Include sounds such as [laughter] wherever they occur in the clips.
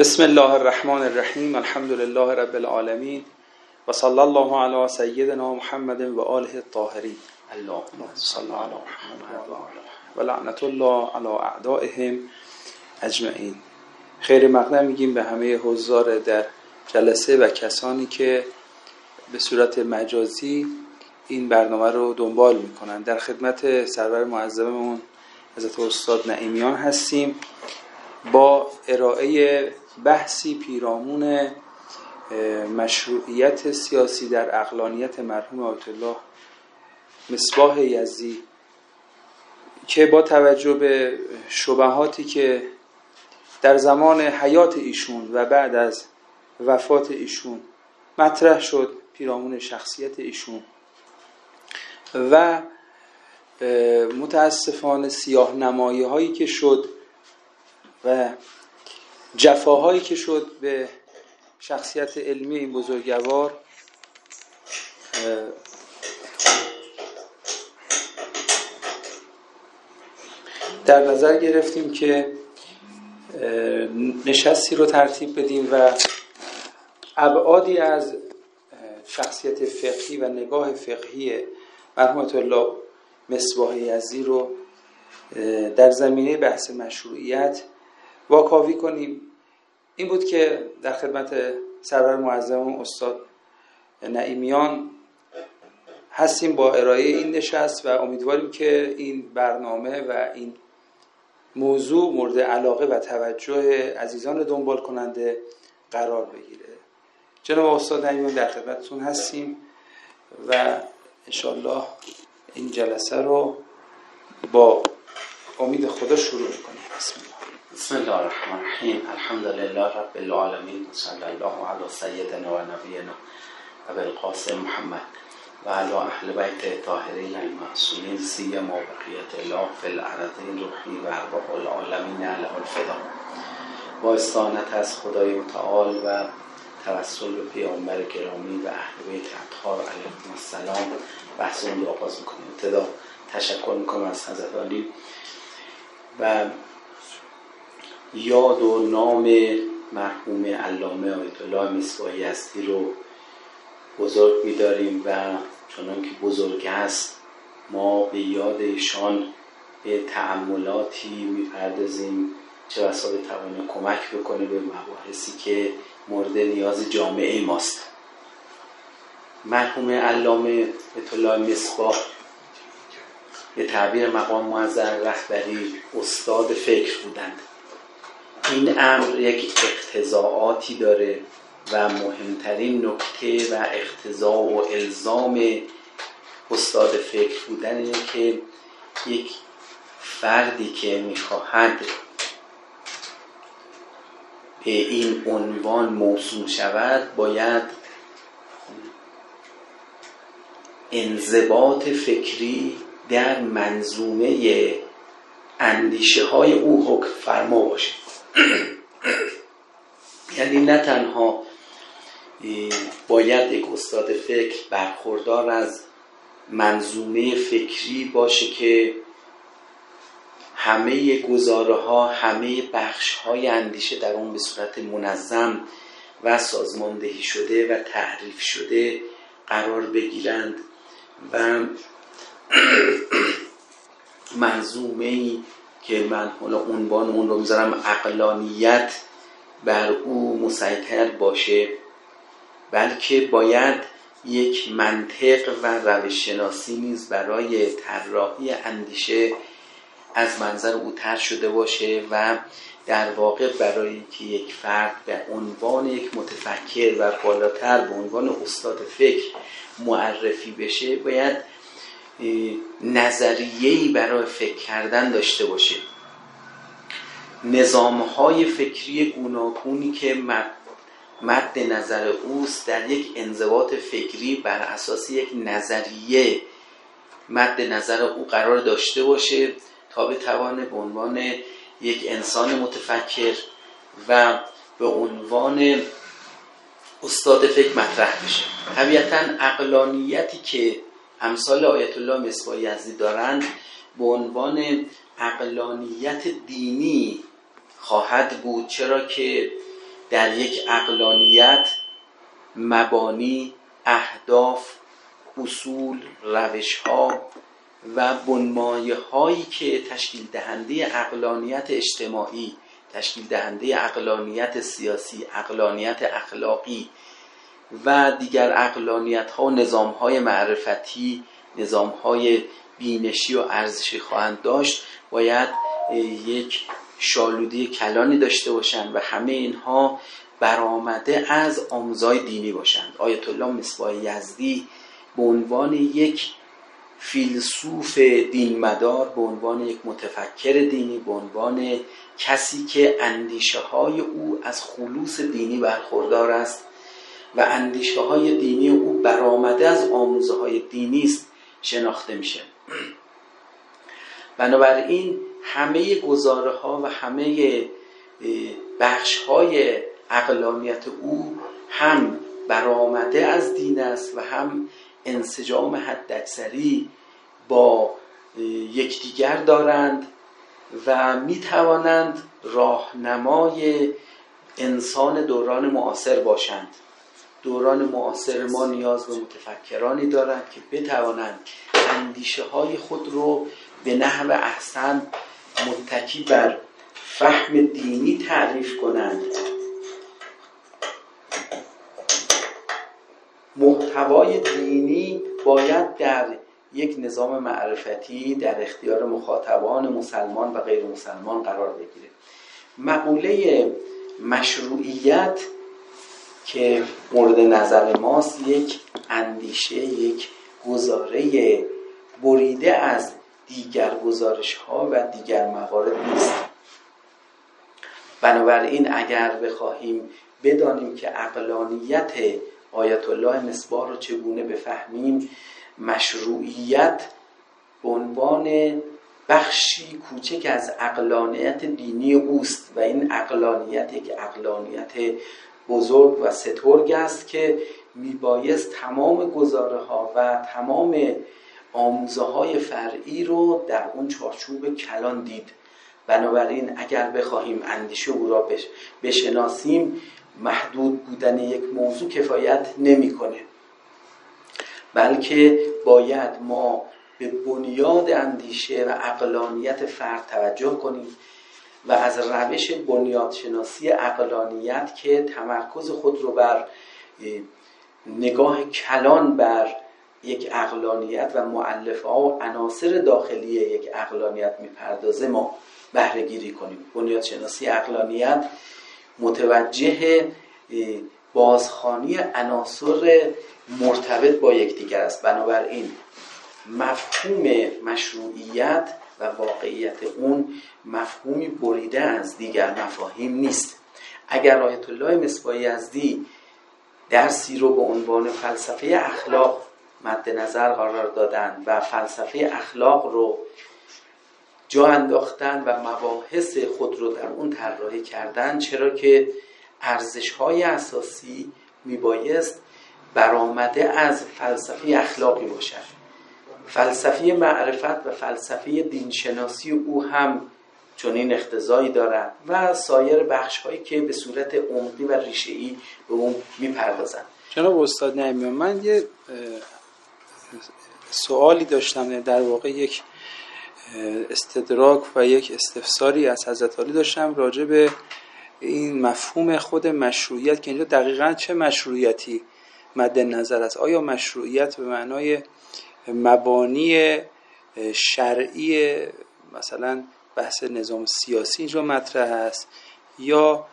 بسم الله الرحمن الرحیم الحمد لله رب العالمین و صلی الله علی سیدنا محمد و آله الطاهرین. اللهم صل علی محمد و لعنت الله علی اعدائهم اجمعین. خیر مقدم میگیم به همه حضار در جلسه و کسانی که به صورت مجازی این برنامه رو دنبال می‌کنن. در خدمت سرور معظممون حضرت استاد نعیمیان هستیم. با ارائه بحثی پیرامون مشروعیت سیاسی در اقلانیت مرحوم آیت الله مصباح یزی که با توجه به شبهاتی که در زمان حیات ایشون و بعد از وفات ایشون مطرح شد پیرامون شخصیت ایشون و متاسفانه سیاه نمایی هایی که شد و جفاهایی که شد به شخصیت علمی این بزرگوار در نظر گرفتیم که نشستی رو ترتیب بدیم و ابعادی از شخصیت فقهی و نگاه فقهی مرحومت الله مصباح یزی رو در زمینه بحث مشروعیت واکاوی کنیم. این بود که در خدمت سرور معظم استاد نعیمیان هستیم با ارائه این نشست و امیدواریم که این برنامه و این موضوع مورد علاقه و توجه عزیزان دنبال کننده قرار بگیره. جناب استاد نعیمیان در خدمتتون هستیم و انشالله این جلسه رو با امید خدا شروع کنیم بسم الله الرحمن الرحیم. الحمد لله رب العالمین صلی الله علی سیدنا و نبینا ابو القاسم محمد و علی اهل بیت طاهرین المعصومین سیما بقیت الله فی الارضین روحی و ارواح العالمین علی الفدا. با استانت از خدای متعال و توسل به پیامبر گرامی و اهل بیت اطهار علیهم السلام. بحثمون رو آغاز می‌کنیم. ابتدا تشکر می‌کنم از حضرت علی و یاد و نام مرحوم علامه آیت الله مصباحی هستی رو بزرگ میداریم و چنان که بزرگ است ما به یاد ایشان به تعملاتی می‌پردازیم چه بسا بتوانه کمک بکنه به مباحثی که مورد نیاز جامعه ماست. مرحوم علامه الله مصباح به تعبیر مقام معذر رهبری استاد فکر بودند. این امر یک اقتضاعاتی داره و مهمترین نکته و اقتضاع و الزام استاد فکر بودن اینه که یک فردی که می‌خواهد به این عنوان موسوم شود باید انضباط فکری در منظومه اندیشه های او حکم فرما باشه. [coughs] یعنی نه تنها باید یک استاد فکر برخوردار از منظومه فکری باشه که همه گزاره ها همه بخش های اندیشه در اون به صورت منظم و سازماندهی شده و تعریف شده قرار بگیرند و [coughs] منظومه که من حالا عنوان اون رو می‌ذارم اقلانیت بر او مسیطر باشه بلکه باید یک منطق و روش شناسی نیز برای طراحی اندیشه از منظر او تر شده باشه و در واقع برای که یک فرد به عنوان یک متفکر و بالاتر به عنوان استاد فکر معرفی بشه باید نظریه‌ای برای فکر کردن داشته باشه. نظام های فکری گوناگونی که مد نظر اوست در یک انضباط فکری بر اساس یک نظریه مد نظر او قرار داشته باشه تا بتوانه به عنوان یک انسان متفکر و به عنوان استاد فکر مطرح بشه. طبیعتا اقلانیتی که امثال آیت الله مصباح یزدی دارند به عنوان اقلانیت دینی خواهد بود چرا که در یک اقلانیت مبانی اهداف اصول روش ها و بنمایه هایی که تشکیل دهنده اقلانیت اجتماعی تشکیل دهنده اقلانیت سیاسی اقلانیت اخلاقی و دیگر اقلانیت ها و نظام های معرفتی نظام های بینشی و ارزشی خواهند داشت باید یک شالودی کلانی داشته باشند و همه اینها برآمده از آموزهای دینی باشند. آیت الله مصباح یزدی به عنوان یک فیلسوف دینمدار به عنوان یک متفکر دینی به عنوان کسی که اندیشه های او از خلوص دینی برخوردار است. و اندیشه های دینی او برآمده از آموزه های دینی است شناخته میشه. بنابراین همه گزاره ها و همه بخش های اقلانیت او هم برآمده از دین است و هم انسجام حداکثری با یکدیگر دارند و می توانند راهنمای انسان دوران معاصر باشند. دوران معاصر ما نیاز به متفکرانی دارند که بتوانند اندیشه های خود رو به نحو احسن متکی بر فهم دینی تعریف کنند. محتوای دینی باید در یک نظام معرفتی در اختیار مخاطبان مسلمان و غیر مسلمان قرار بگیره. مقوله مشروعیت که مورد نظر ماست یک اندیشه یک گزاره بریده از دیگر گزارش ها و دیگر موارد نیست. بنابراین اگر بخواهیم بدانیم که اقلانیت آیت الله مصباح رو چگونه بفهمیم مشروعیت به عنوان بخشی کوچک از اقلانیت دینی اوست و این اقلانیت یک اقلانیت بزرگ و سترگ است که میبایست تمام گزاره ها و تمام آموزه های فرعی رو در اون چارچوب کلان دید. بنابراین اگر بخواهیم اندیشه او را بشناسیم محدود بودن یک موضوع کفایت نمی‌کنه. بلکه باید ما به بنیاد اندیشه و اقلانیت فرد توجه کنیم و از روش بنیادشناسی اقلانیت که تمرکز خود رو بر نگاه کلان بر یک اقلانیت و معلف ها و عناصر داخلی یک اقلانیت می‌پردازه ما بهره گیری کنیم. بنیادشناسی اقلانیت متوجه بازخانی عناصر مرتبط با یکدیگر است. بنابراین مفهوم مشروعیت و واقعیت اون مفهومی بریده از دیگر مفاهیم نیست. اگر آیت الله مصباح یزدی درسی رو به عنوان فلسفه اخلاق مد نظر قرار دادن و فلسفه اخلاق رو جا انداختن و مباحث خود رو در اون طراحی کردن چرا که ارزش های اساسی میبایست برآمده از فلسفه اخلاقی باشد. فلسفه معرفت و فلسفه دینشناسی او هم چنین اختزایی دارد و سایر بخش هایی که به صورت عمقی و ای به اون می‌پردازند. جناب استاد نمیان من یه سوالی داشتم در واقع یک استدراک و یک استفساری از حضرت علی داشتم راجع به این مفهوم خود مشروعیت که اینجا دقیقا چه مشروعیتی مد نظر است؟ آیا مشروعیت به معنای مبانی شرعی مثلا بحث نظام سیاسی اینجا مطرح است یا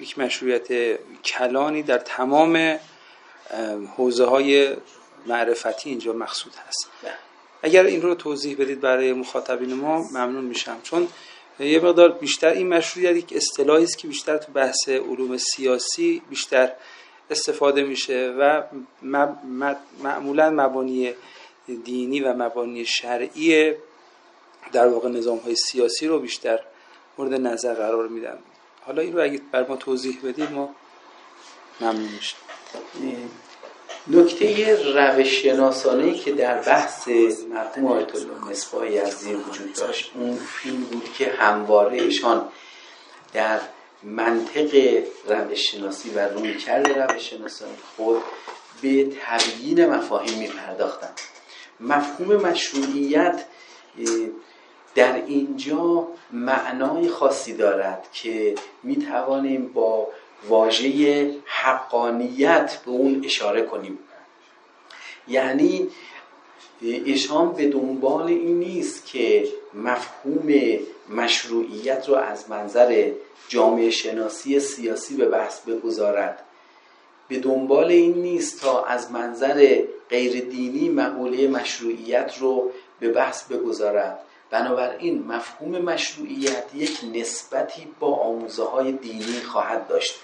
یک مشروعیت کلانی در تمام حوزه های معرفتی اینجا مقصود هست. اگر این رو توضیح بدید برای مخاطبین ما ممنون میشم. چون یه مقدار بیشتر این مشروعیت یک اصطلاحی است که بیشتر تو بحث علوم سیاسی بیشتر استفاده میشه و معمولا مبانی دینی و مبانی شرعی در واقع نظام های سیاسی رو بیشتر مورد نظر قرار میدن. حالا این رو اگه بر ما توضیح بدید ما ممنون میشیم. نکته روش شناسانه که در بحث مرحوم آیت الله مصباح یزدی وجود داشت اون فیلم بود که همواره ایشان در منطق روش شناسی و روی کرده روش شناسی خود به تبیین مفاهیم می پرداختن مفهوم مشروعیت در اینجا معنای خاصی دارد که می توانیم با واژه حقانیت به اون اشاره کنیم. یعنی ایشان به دنبال این نیست که مفهوم مشروعیت رو از منظر جامعه شناسی سیاسی به بحث بگذارد. به دنبال این نیست تا از منظر غیر دینی مقوله مشروعیت رو به بحث بگذارد. بنابراین مفهوم مشروعیت یک نسبتی با آموزه های دینی خواهد داشت.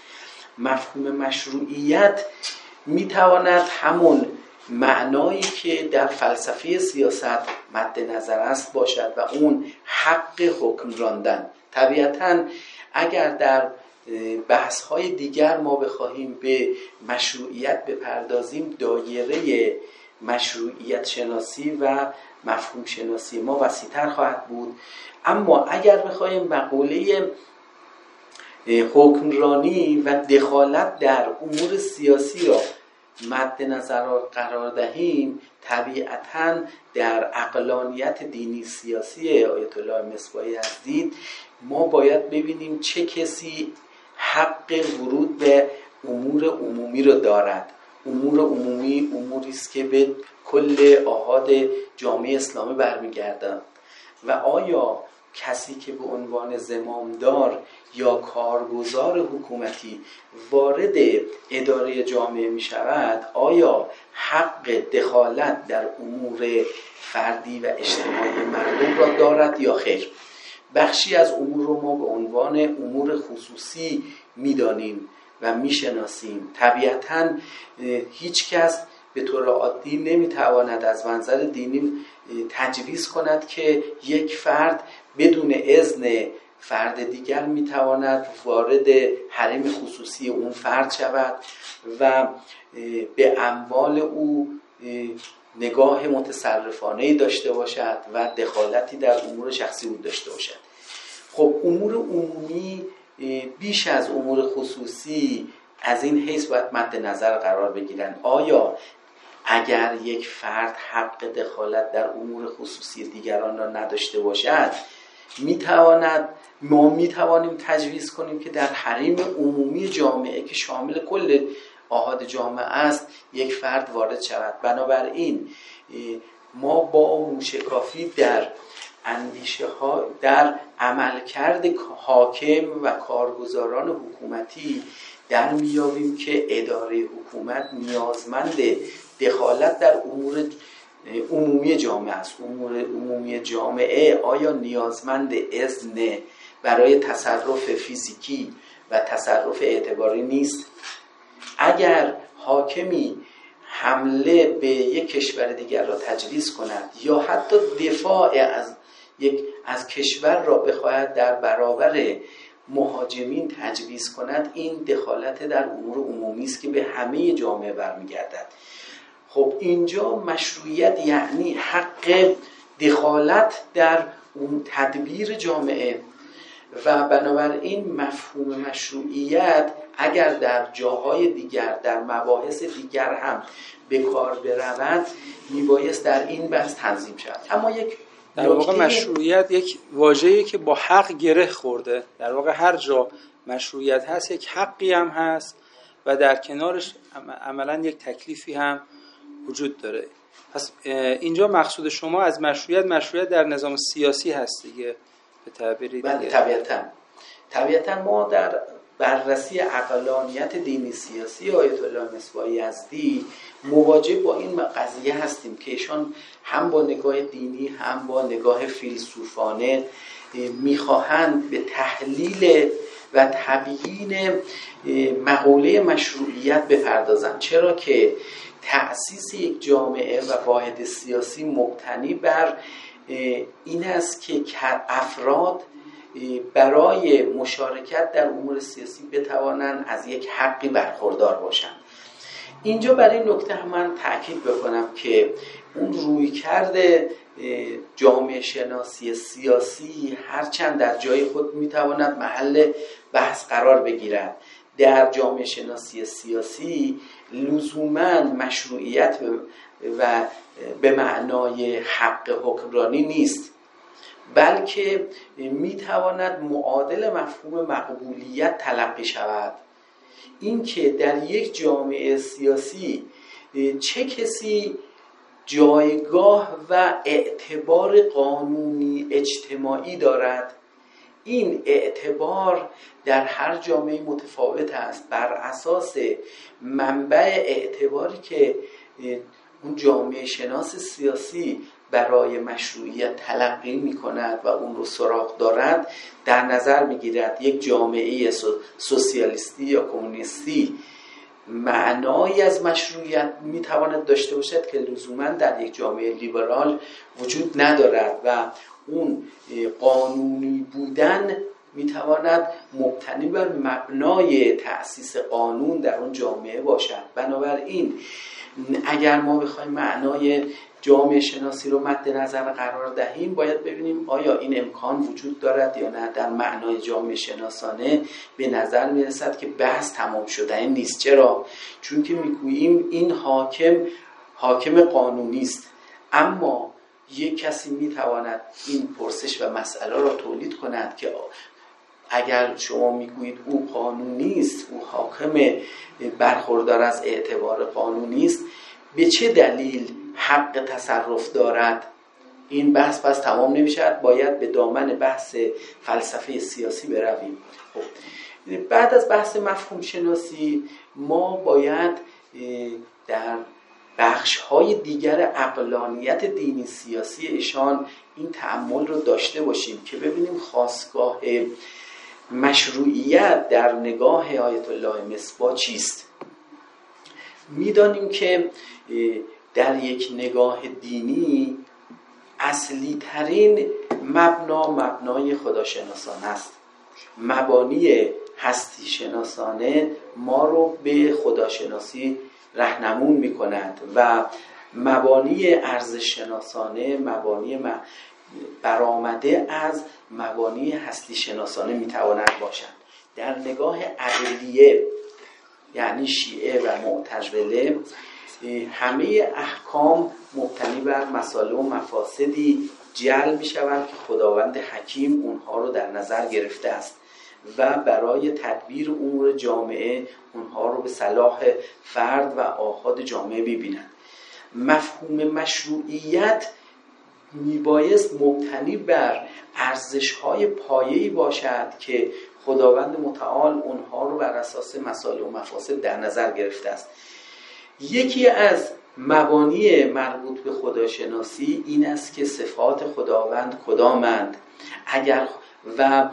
مفهوم مشروعیت می‌تواند همون معنایی که در فلسفه سیاست مد نظر است باشد و اون حق حکم راندن طبیعتا اگر در بحث های دیگر ما بخواهیم به مشروعیت بپردازیم. دایره مشروعیت شناسی و مفهوم شناسی ما وسیعتر خواهد بود. اما اگر بخواهیم مقوله حکمرانی و دخالت در امور سیاسی را مد نظر قرار دهیم طبیعتا در اقلانیت دینی سیاسی آیت الله مصباحی دید ما باید ببینیم چه کسی حق ورود به امور عمومی رو دارد. امور عمومی اموری است که به کل آهاد جامعه اسلامی برمیگردند و آیا کسی که به عنوان زمامدار یا کارگزار حکومتی وارد اداره جامعه می شود آیا حق دخالت در امور فردی و اجتماعی مردم را دارد یا خیر؟ بخشی از امور رو ما به عنوان امور خصوصی می‌دانیم و می‌شناسیم. طبیعتا هیچ کس به طور عادی نمی‌تواند از منظر دینی تجویز کند که یک فرد بدون اذن فرد دیگر می‌تواند وارد حریم خصوصی اون فرد شود و به اموال او نگاه متصرفانه داشته باشد و دخالتی در امور شخصی او داشته باشد. خب امور عمومی بیش از امور خصوصی از این حیث باید مد نظر قرار بگیرن. آیا اگر یک فرد حق دخالت در امور خصوصی دیگران را نداشته باشد می‌تواند ما می‌توانیم تجویز کنیم که در حریم عمومی جامعه که شامل کل آهاد جامعه است یک فرد وارد شود؟ بنابراین ما با موشکافی در اندیشه ها در عملکرد حاکم و کارگزاران حکومتی در میابیم که اداره حکومت نیازمند دخالت در امور عمومی جامعه است. امور عمومی جامعه آیا نیازمند اذن برای تصرف فیزیکی و تصرف اعتباری نیست؟ اگر حاکمی حمله به یک کشور دیگر را تجویز کند یا حتی دفاع از یک از کشور را بخواهد در برابر مهاجمین تجویز کند این دخالت در امور عمومی است که به همه جامعه برمیگردد. خب اینجا مشروعیت یعنی حق دخالت در اون تدبیر جامعه و بنابراین مفهوم مشروعیت اگر در جاهای دیگر در مباحث دیگر هم به کار برود میبایست در این بحث تنظیم شود. اما یک در واقع مشروعیت یک واژه‌ای که با حق گره خورده. در واقع هر جا مشروعیت هست یک حقی هم هست و در کنارش عملا یک تکلیفی هم وجود داره. پس اینجا مقصود شما از مشروعیت مشروعیت در نظام سیاسی هست دیگه به تعبیری بله طبیعتا. طبیعتا ما در بررسی اقلانیت دینی سیاسی آیت الله مصباحی یزدی مواجه با این قضیه هستیم که ایشان هم با نگاه دینی هم با نگاه فیلسوفانه می‌خواهند به تحلیل و تبیین مقوله مشروعیت بپردازند. چرا که تأسیس یک جامعه و واحد سیاسی مبتنی بر این است که افراد برای مشارکت در امور سیاسی بتوانند از یک حقی برخوردار باشند. اینجا برای نکته من تاکید بکنم که اون روی کرده جامعه شناسی سیاسی هرچند در جای خود می‌تواند محل بحث قرار بگیرد. در جامعه شناسی سیاسی لزوما مشروعیت و به معنای حق حکمرانی نیست. بلکه می‌تواند معادل مفهوم مقبولیت تلقی شود. اینکه در یک جامعه سیاسی چه کسی جایگاه و اعتبار قانونی اجتماعی دارد؟ این اعتبار در هر جامعه متفاوت است. بر اساس منبع اعتباری که اون جامعه شناس سیاسی برای مشروعیت تلقی می کند و اون رو سراغ دارد در نظر می گیرد یک جامعه سوسیالیستی یا کمونیستی معنایی از مشروعیت می تواند داشته باشد که لزوما در یک جامعه لیبرال وجود ندارد و اون قانونی بودن می‌تواند مبتنی بر مبنای تأسیس قانون در اون جامعه باشد. بنابراین اگر ما بخوایم معنای جامعه شناسی رو مد نظر قرار دهیم باید ببینیم آیا این امکان وجود دارد یا نه. در معنای جامعه شناسانه به نظر می‌رسد که بحث تمام شده این نیست. چرا؟ چون که می‌گوییم این حاکم حاکم قانونی است. اما یک کسی می‌تواند این پرسش و مسئله را تولید کند که اگر شما می‌گویید او قانونی است او حاکم برخوردار از اعتبار قانونی است به چه دلیل حق تصرف دارد. این بحث پس تمام نمی‌شد باید به دامن بحث فلسفه سیاسی برویم. خب بعد از بحث مفهوم شناسی ما باید در بخش های دیگر اقلانیت دینی سیاسی ایشان این تعمل رو داشته باشیم که ببینیم خواستگاه مشروعیت در نگاه آیت الله مصبا چیست. می‌دانیم که در یک نگاه دینی اصلی ترین مبنا مبنای خداشناسانه است. مبانی هستی شناسانه ما رو به خداشناسی رهنمون می کند و مبانی ارزش شناسانه مبانی برآمده از مبانی هستی شناسانه می تواند باشند در نگاه عقلیه یعنی شیعه و معتزله همه احکام مبتنی بر مسائل و مفاسدی جل می شوند که خداوند حکیم اونها رو در نظر گرفته است و برای تدبیر امور جامعه اونها رو به صلاح فرد و آهاد جامعه ببینند مفهوم مشروعیت میبایست مبتنی بر ارزش های پایه‌ای باشد که خداوند متعال اونها رو بر اساس مسائل و مفاسد در نظر گرفته است. یکی از مبانی مربوط به خداشناسی این است که صفات خداوند کدامند؟ اگر و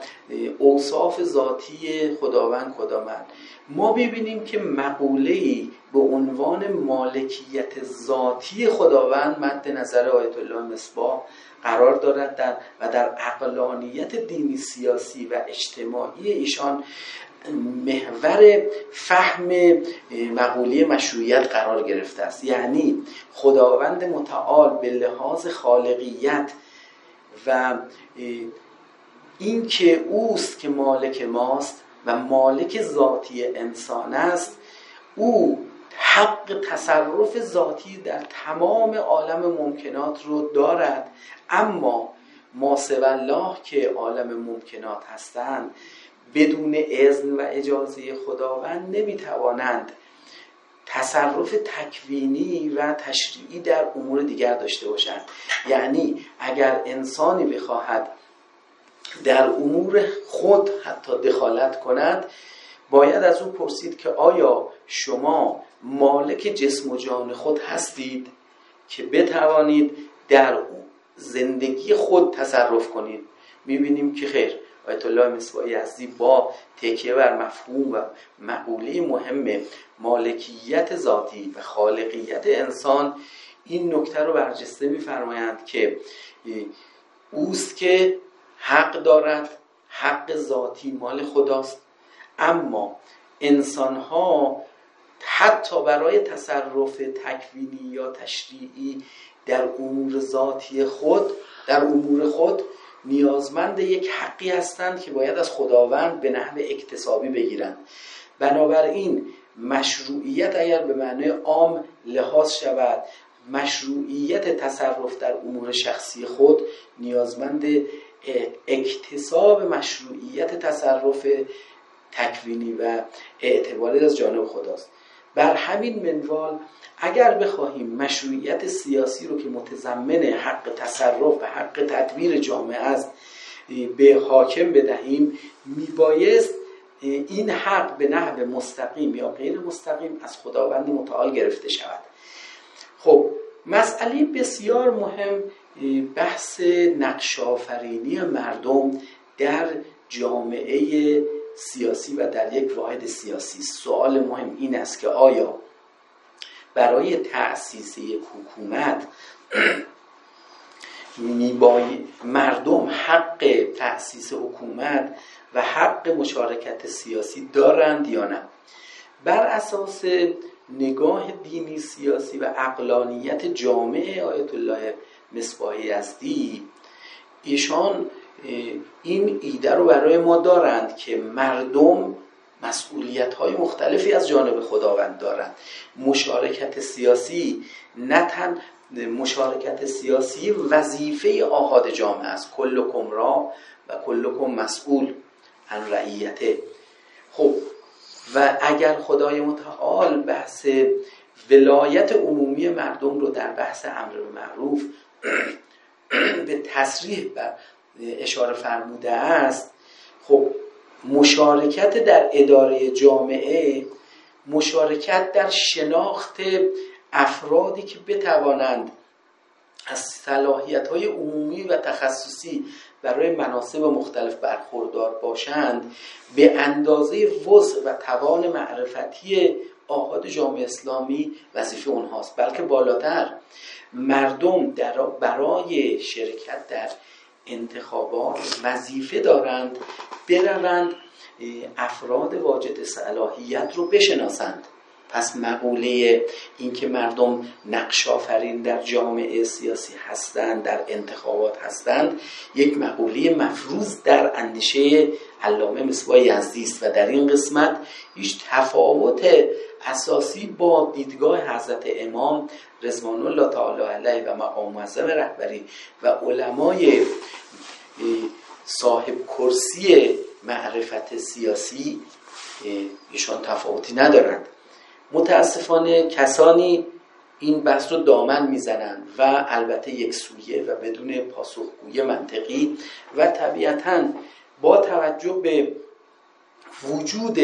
اوصاف ذاتی خداوند کدامند؟ ما ببینیم که مقوله به عنوان مالکیت ذاتی خداوند مد نظر آیت الله مصباح قرار دارد در و در اقلانیت دینی سیاسی و اجتماعی ایشان محور فهم مقوله مشروعیت قرار گرفته است. یعنی خداوند متعال به لحاظ خالقیت و اینکه اوست که مالک ماست و مالک ذاتی انسان است او حق تصرف ذاتی در تمام عالم ممکنات رو دارد. اما ما الله که عالم ممکنات هستند. بدون اذن و اجازه خداوند نمی‌توانند تصرف تکوینی و تشریعی در امور دیگر داشته باشند. یعنی اگر انسانی بخواهد در امور خود حتی دخالت کند باید از او پرسید که آیا شما مالک جسم و جان خود هستید که بتوانید در زندگی خود تصرف کنید؟ می‌بینیم که خیر. آیت الله مصباحی یزدی با تکیه بر مفهوم و مقوله مهم مالکیت ذاتی و خالقیت انسان این نکته رو برجسته میفرمایند که اوست که حق دارد حق ذاتی مال خداست اما انسان ها حتی برای تصرف تکوینی یا تشریعی در امور ذاتی خود در امور خود نیازمند یک حقی هستند که باید از خداوند به نحو اکتسابی بگیرند. بنابراین مشروعیت اگر به معنی عام لحاظ شود مشروعیت تصرف در امور شخصی خود نیازمند اکتساب مشروعیت تصرف تکوینی و اعتباری از جانب خداست. بر همین منوال اگر بخواهیم مشروعیت سیاسی رو که متضمن حق تصرف و حق تدبیر جامعه است به حاکم بدهیم میبایست این حق به نحو مستقیم یا غیر مستقیم از خداوند متعال گرفته شود. خب مسئله بسیار مهم بحث نقشافرینی مردم در جامعه سیاسی و در یک واحد سیاسی. سوال مهم این است که آیا برای تأسیس یک حکومت میبای مردم حق تأسیس حکومت و حق مشارکت سیاسی دارند یا نه؟ بر اساس نگاه دینی سیاسی و اقلانیت جامعه آیت الله مصباحی یزدی ایشان این ایده رو برای ما دارند که مردم مسئولیت های مختلفی از جانب خداوند دارند. مشارکت سیاسی نه تن مشارکت سیاسی وظیفه آهاد جامعه است. کلکم را و کلکم مسئول عن رعیته. خب و اگر خدای متعال بحث ولایت عمومی مردم رو در بحث امر معروف [clears throat] به تصریح بر اشاره فرموده است خب مشارکت در اداره جامعه مشارکت در شناخت افرادی که بتوانند از صلاحیت های عمومی و تخصصی برای مناسب مختلف برخوردار باشند به اندازه وضع و توان معرفتی آهاد جامعه اسلامی وظیفه اونهاست. بلکه بالاتر مردم در برای شرکت در انتخابات وظیفه دارند بروند افراد واجد صلاحیت رو بشناسند. پس مقوله اینکه مردم نقشافرین در جامعه سیاسی هستند در انتخابات هستند یک مقوله مفروض در اندیشه علامه مصباح یزدی است و در این قسمت هیچ تفاوت اساسی با دیدگاه حضرت امام رضوان الله تعالی علیه و مقام معظم رهبری و علمای صاحب کرسی معرفت سیاسی ایشان تفاوتی ندارند. متاسفانه کسانی این بحث رو دامن می‌زنند و البته یک سویه و بدون پاسخگوی منطقی و طبیعتا با توجه به وجود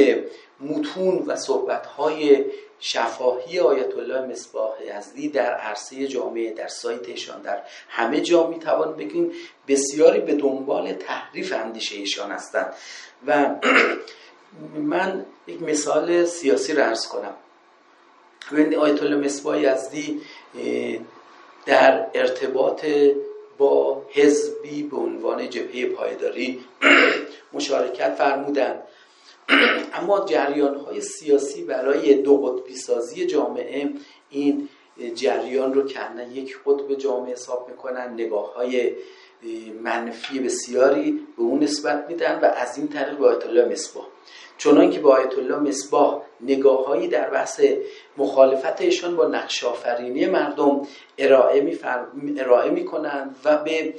متون و صحبتهای شفاهی آیت الله مصباح یزدی در عرصه جامعه در سایتشان در همه جا می‌توان بگیم بسیاری به دنبال تحریف اندیشه ایشان هستند. و [clears throat] من یک مثال سیاسی را ارز کنم. ببینید آیت الله مصباح یزدی در ارتباط با حزبی به عنوان جبهه پایداری [clears throat] مشارکت فرمودند. [clears throat] اما جریان های سیاسی برای دو قطبی سازی جامعه این جریان رو کنه یک قطب جامعه حساب می‌کنن نگاه های منفی بسیاری به اون نسبت میدن و از این طریق به آیت الله مصباح. چنان که به آیت الله مصباح نگاههایی در بحث مخالفتشان با نقش آفرینی مردم ارائه می‌کنند و به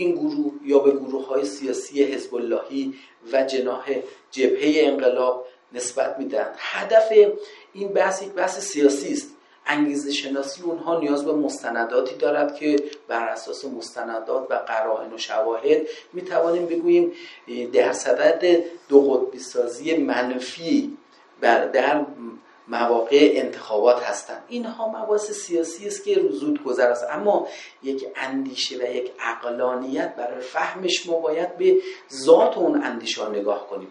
این گروه یا به گروه های سیاسی حزب اللهی و جناح جبهه انقلاب نسبت میدن هدف این بحث یک بحث سیاسی است. انگیزه شناسی اونها نیاز به مستنداتی دارد که بر اساس مستندات و قرائن و شواهد می توانیم بگوییم در صدد دو قطبی سازی منفی در مواقع انتخابات هستند. اینها مباحث سیاسی است که زود گذر است. اما یک اندیشه و یک اقلانیت برای فهمش ما باید به ذات اون اندیشه نگاه کنیم.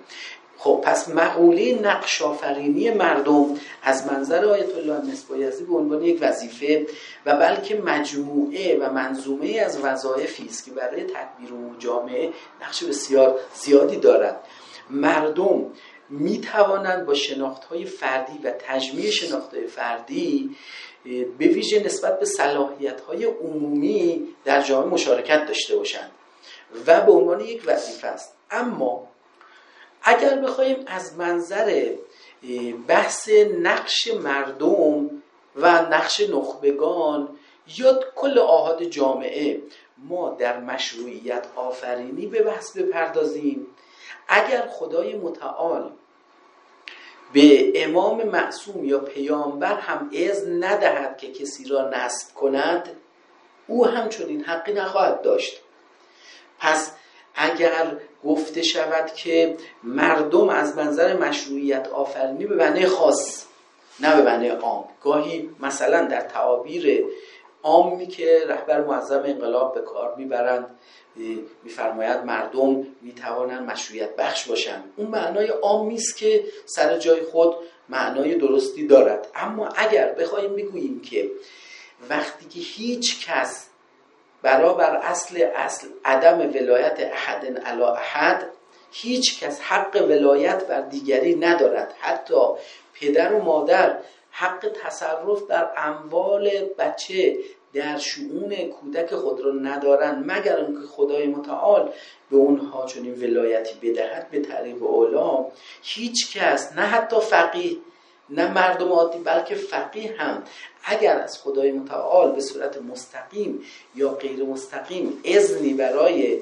خب پس مقوله نقش آفرینی مردم از منظر آیت الله نسبایزی به عنوان یک وظیفه و بلکه مجموعه و منظومه از وظایفی است که برای تدبیر و جامعه نقش بسیار زیادی دارد. مردم می توانند با شناخت های فردی و تجمیع شناخت های فردی به ویژه نسبت به صلاحیت های عمومی در جامعه مشارکت داشته باشند و به عنوان یک وظیفه است. اما اگر بخوایم از منظر بحث نقش مردم و نقش نخبگان یا کل آهاد جامعه ما در مشروعیت آفرینی به بحث بپردازیم. اگر خدای متعال به امام معصوم یا پیامبر هم اذن ندهد که کسی را نصب کند او همچنین حقی نخواهد داشت. پس اگر گفته شود که مردم از منظر مشروعیت آفرینی به معنی خاص نه به معنی عام. گاهی مثلا در تعابیر عامی که رهبر معظم انقلاب به کار می‌برند میفرماید مردم می‌توانند مشروعیت بخش باشند. اون معنای عامی است که سر جای خود معنای درستی دارد. اما اگر بخوایم بگوییم که وقتی که هیچ کس برابر اصل اصل عدم ولایت احد علا احد هیچ کس حق ولایت بر دیگری ندارد. حتی پدر و مادر حق تصرف در اموال بچه در شعون کودک خود را ندارند مگر اینکه خدای متعال به اونها چنین ولایتی بدهد به طریق اولا هیچ کس نه حتی فقیه نه مردم عادی بلکه فقیه هم اگر از خدای متعال به صورت مستقیم یا غیر مستقیم اذنی برای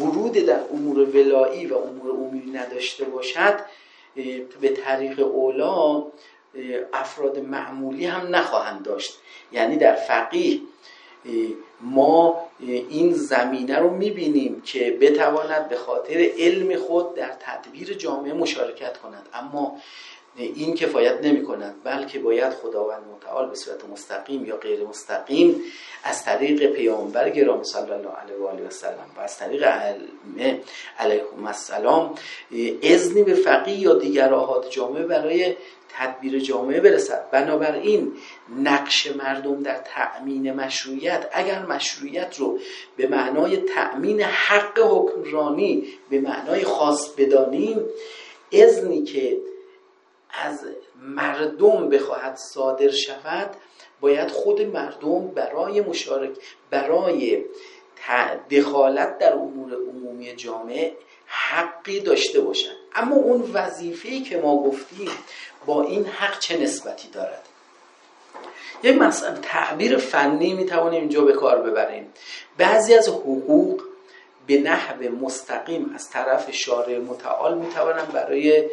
ورود در امور ولایی و امور عمومی نداشته باشد به طریق اولا افراد معمولی هم نخواهند داشت. یعنی در فقیه ما این زمینه رو می‌بینیم که بتواند به خاطر علم خود در تدبیر جامعه مشارکت کند. اما این کفایت نمی کند بلکه باید خداوند متعال به صورت مستقیم یا غیر مستقیم از طریق پیامبر گرامی صلی الله علیه و آله و سلم و از طریق علمه علیهم السلام اذنی به فقیه یا دیگر آهات جامعه برای تدبیر جامعه برسد. بنابراین نقش مردم در تأمین مشروعیت اگر مشروعیت رو به معنای تأمین حق حکمرانی به معنای خاص بدانیم اذنی که از مردم بخواهد صادر شود باید خود مردم برای مشارک برای دخالت در امور عمومی جامعه حقی داشته باشند. اما اون وظیفه‌ای که ما گفتیم با این حق چه نسبتی دارد؟ یک مثلا تعبیر فنی می‌توانیم اینجا به کار ببریم. بعضی از حقوق به نحو مستقیم از طرف شارع متعال می‌توانند برای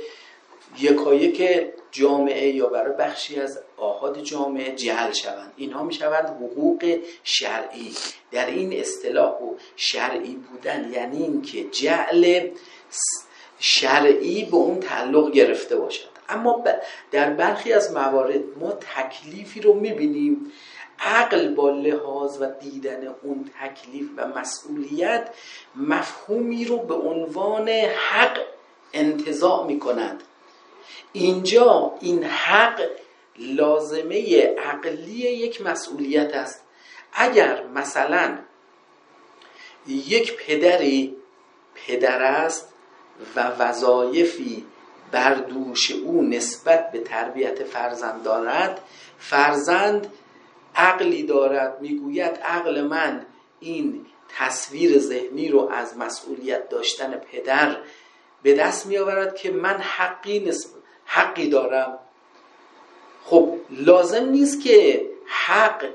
یکایک جامعه یا برای بخشی از آهاد جامعه جهل شوند. اینها می‌شوند حقوق شرعی. در این اصطلاح و شرعی بودن یعنی اینکه جعل شرعی به اون تعلق گرفته باشد. اما در برخی از موارد ما تکلیفی رو می‌بینیم. عقل با لحاظ و دیدن اون تکلیف و مسئولیت مفهومی رو به عنوان حق انتظاع می‌کنند اینجا این حق لازمه عقلی یک مسئولیت است. اگر مثلا یک پدری پدر است و وظایفی بر دوش او نسبت به تربیت فرزند دارد فرزند عقلی دارد می‌گوید عقل من این تصویر ذهنی رو از مسئولیت داشتن پدر به دست می آورد که من حقی, نسب... حقی دارم. خب لازم نیست که حق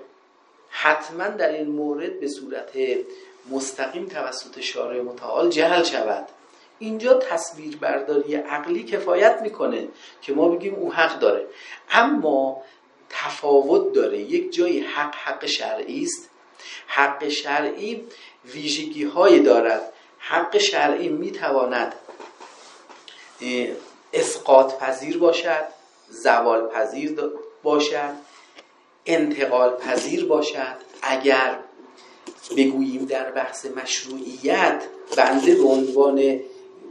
حتما در این مورد به صورت مستقیم توسط شارع متعال جهل شود. اینجا تصویر برداری عقلی کفایت می‌کنه که ما بگیم او حق داره. اما تفاوت داره. یک جایی حق حق شرعی است. حق شرعی ویژگی های دارد. حق شرعی می‌تواند اسقاط پذیر باشد زوال پذیر باشد انتقال پذیر باشد. اگر بگوییم در بحث مشروعیت بنده به عنوان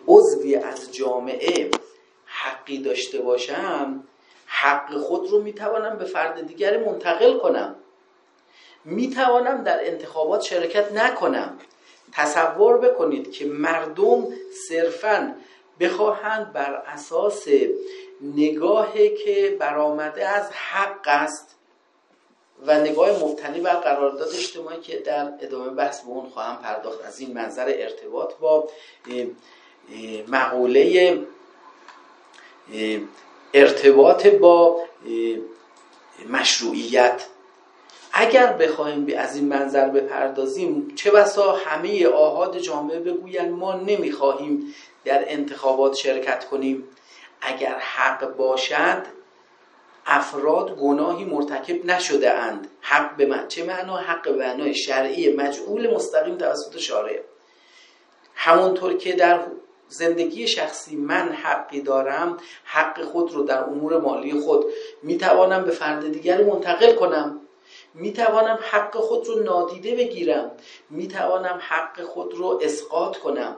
عضوی از جامعه حقی داشته باشم حق خود رو می‌توانم به فرد دیگری منتقل کنم. می‌توانم در انتخابات شرکت نکنم. تصور بکنید که مردم صرفا بخواهند بر اساس نگاهی که برآمده از حق است و نگاه مبتنی بر قرارداد اجتماعی که در ادامه بحث به اون خواهم پرداخت. از این منظر ارتباط با مقوله ارتباط با مشروعیت. اگر بخوایم از این منظر بپردازیم چه بسا همه آهاد جامعه بگویند ما نمی‌خواهیم در انتخابات شرکت کنیم. اگر حق باشد افراد گناهی مرتکب نشده اند حق به من. چه معنا حق؟ به معنای شرعی مجعول مستقیم توسط شارع. همونطور که در زندگی شخصی من حقی دارم حق خود رو در امور مالی خود می‌توانم به فرد دیگر منتقل کنم. می‌توانم حق خود رو نادیده بگیرم. می‌توانم حق خود رو اسقاط کنم.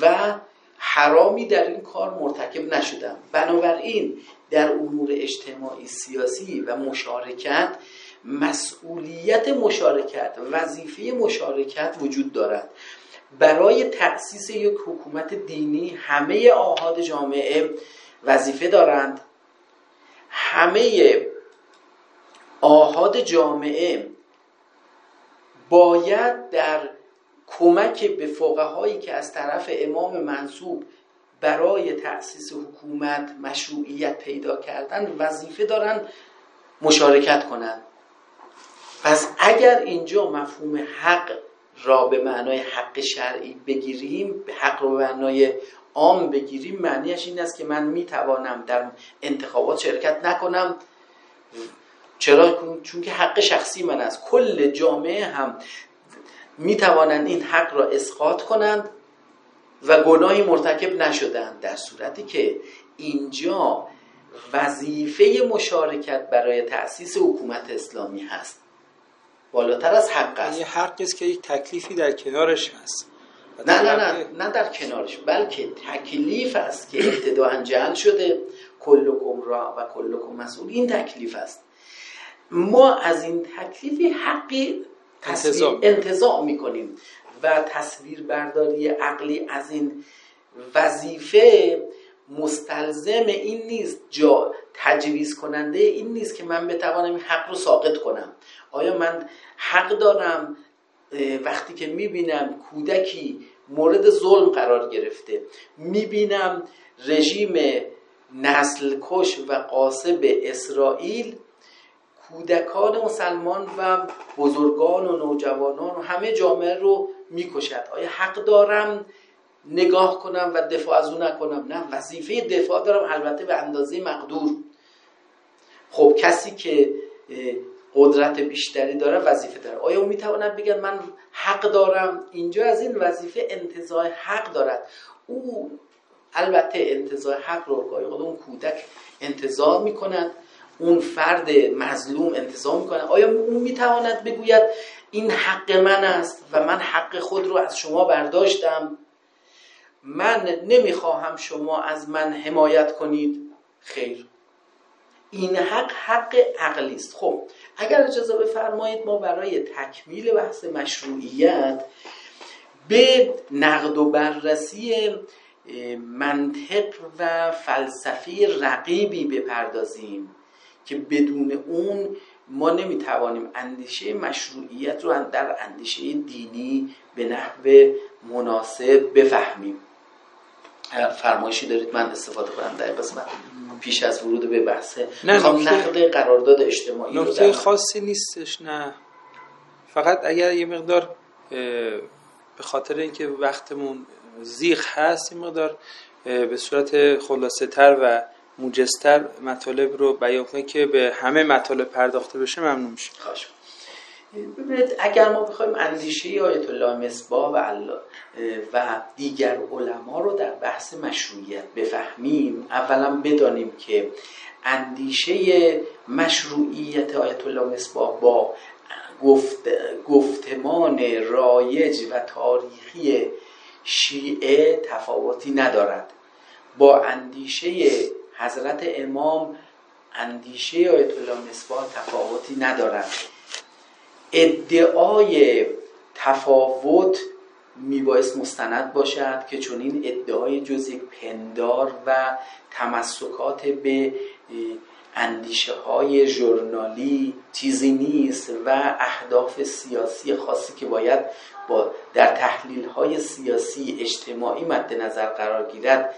و حرامی در این کار مرتکب نشدم. بنابراین در امور اجتماعی سیاسی و مشارکت مسئولیت مشارکت وظیفه مشارکت وجود دارد. برای تأسیس یک حکومت دینی همه آهاد جامعه وظیفه دارند. همه آهاد جامعه باید در کمک به فقهایی که از طرف امام منصوب برای تأسیس حکومت مشروعیت پیدا کردن وظیفه دارن مشارکت کنند پس اگر اینجا مفهوم حق را به معنای حق شرعی بگیریم حق را به معنای عام بگیریم معنیش این است که من می‌توانم در انتخابات شرکت نکنم. چرا؟ چون که حق شخصی من است. کل جامعه هم می‌توانند این حق را اسقاط کنند و گناهی مرتکب نشدند در صورتی که اینجا وظیفه مشارکت برای تأسیس حکومت اسلامی هست. بالاتر از حق است. یه حقی است که یک تکلیفی در کنارش هست. نه نه نه نه در کنارش بلکه تکلیف است که ابتداعا جعل شده. کلکم را و کلکم مسئول این تکلیف است. ما از این تکلیفی حقی تصویر انتظام می‌کنیم و تصویر برداری عقلی از این وظیفه مستلزم این نیست جا تجویز کننده این نیست که من بتوانم این حق رو ساقط کنم. آیا من حق دارم وقتی که می‌بینم کودکی مورد ظلم قرار گرفته می‌بینم رژیم نسل کش و قاسب اسرائیل کودکان مسلمان و بزرگان و نوجوانان و همه جامعه رو می‌کشد. آیا حق دارم نگاه کنم و دفاع از او نکنم؟ نه وظیفه دفاع دارم البته به اندازه مقدور. خب کسی که قدرت بیشتری داره وظیفه داره. آیا او می‌تواند بگن من حق دارم؟ اینجا از این وظیفه انتظار حق دارد. او البته انتظار حق رو گاهی اون کودک انتظار می‌کند؟ اون فرد مظلوم انتظار می‌کنه. آیا اون می‌تواند بگوید این حق من است و من حق خود رو از شما برداشتم؟ من نمی‌خواهم شما از من حمایت کنید. خیر. این حق حق عقلی است. خب اگر اجازه بفرمایید ما برای تکمیل بحث مشروعیت به نقد و بررسی منطق و فلسفی رقیبی بپردازیم. که بدون اون ما نمی‌توانیم اندیشه مشروعیت رو در اندیشه دینی به نحو مناسب بفهمیم. فرمایشی دارید من استفاده کنم در قسمت. پیش از ورود به بحثه. نه نقد قرارداد اجتماعی نکته خاصی نیستش نه. فقط اگر یه مقدار به خاطر اینکه وقتمون زیغ هست این مقدار به صورت خلاصه تر و موجزتر مطالب رو بیان کنید که به همه مطالب پرداخته بشه ممنون میشه ببینید اگر ما بخوایم اندیشه آیت الله مصباح و, و دیگر علما رو در بحث مشروعیت بفهمیم اولا بدانیم که اندیشه مشروعیت آیت الله مصباح با گفت، گفتمان رایج و تاریخی شیعه تفاوتی ندارد. با اندیشه حضرت امام اندیشه آیت الله مصباح تفاوتی ندارد ادعای تفاوت میبایست مستند باشد که چون این ادعای جز یک پندار و تمسکات به اندیشه های ژورنالی چیزی نیست و اهداف سیاسی خاصی که باید با در تحلیل های سیاسی اجتماعی مد نظر قرار گیرد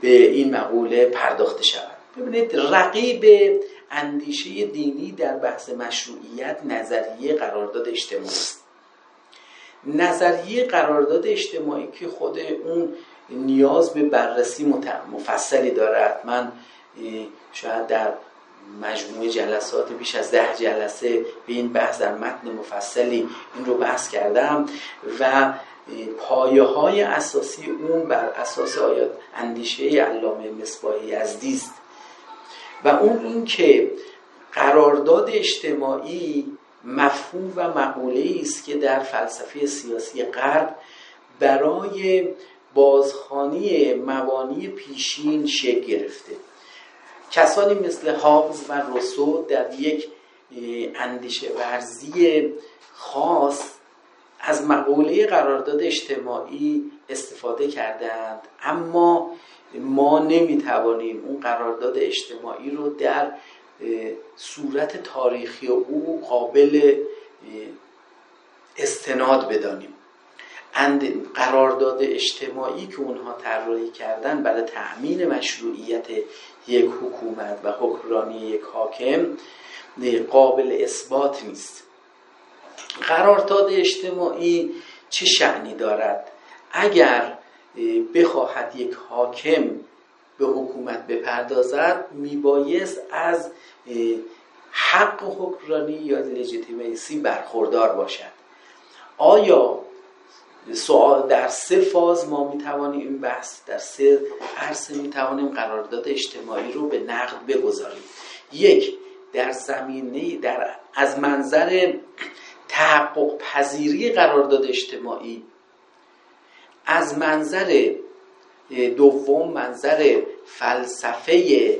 به این مقوله پرداخته شود. ببینید رقیب اندیشه دینی در بحث مشروعیت نظریه قرارداد اجتماعی است. نظریه قرارداد اجتماعی که خود اون نیاز به بررسی مفصلی دارد من شاید در مجموعه جلسات بیش از ده جلسه به این بحث در متن مفصلی این رو بحث کردم و پایه های اساسی اون بر اساس آیات اندیشه علامه مصباحی یزدی است و اون این که قرارداد اجتماعی مفهوم و مقوله است که در فلسفه سیاسی غرب برای بازخانی مبانی پیشین شکل گرفته. کسانی مثل هابز و روسو در یک اندیشه ورزی خاص از مقوله قرارداد اجتماعی استفاده کردند. اما ما نمی‌توانیم اون قرارداد اجتماعی رو در صورت تاریخی او قابل استناد بدانیم. اند قرارداد اجتماعی که اونها طراحی کردن برای تأمین مشروعیت یک حکومت و حکمرانی یک حاکم قابل اثبات نیست. قرارداد اجتماعی چه شعنی دارد؟ اگر بخواهد یک حاکم به حکومت بپردازد میبایست از حق حکمرانی یا لجیتیمیسی برخوردار باشد. آیا سوال در سه فاز ما می‌توانیم این بحث در سه عرصه می‌توانیم قرارداد اجتماعی رو به نقد بگذاریم؟ یک در زمینه در از منظر تحقق پذیری قرارداد اجتماعی از منظر دوم منظر فلسفه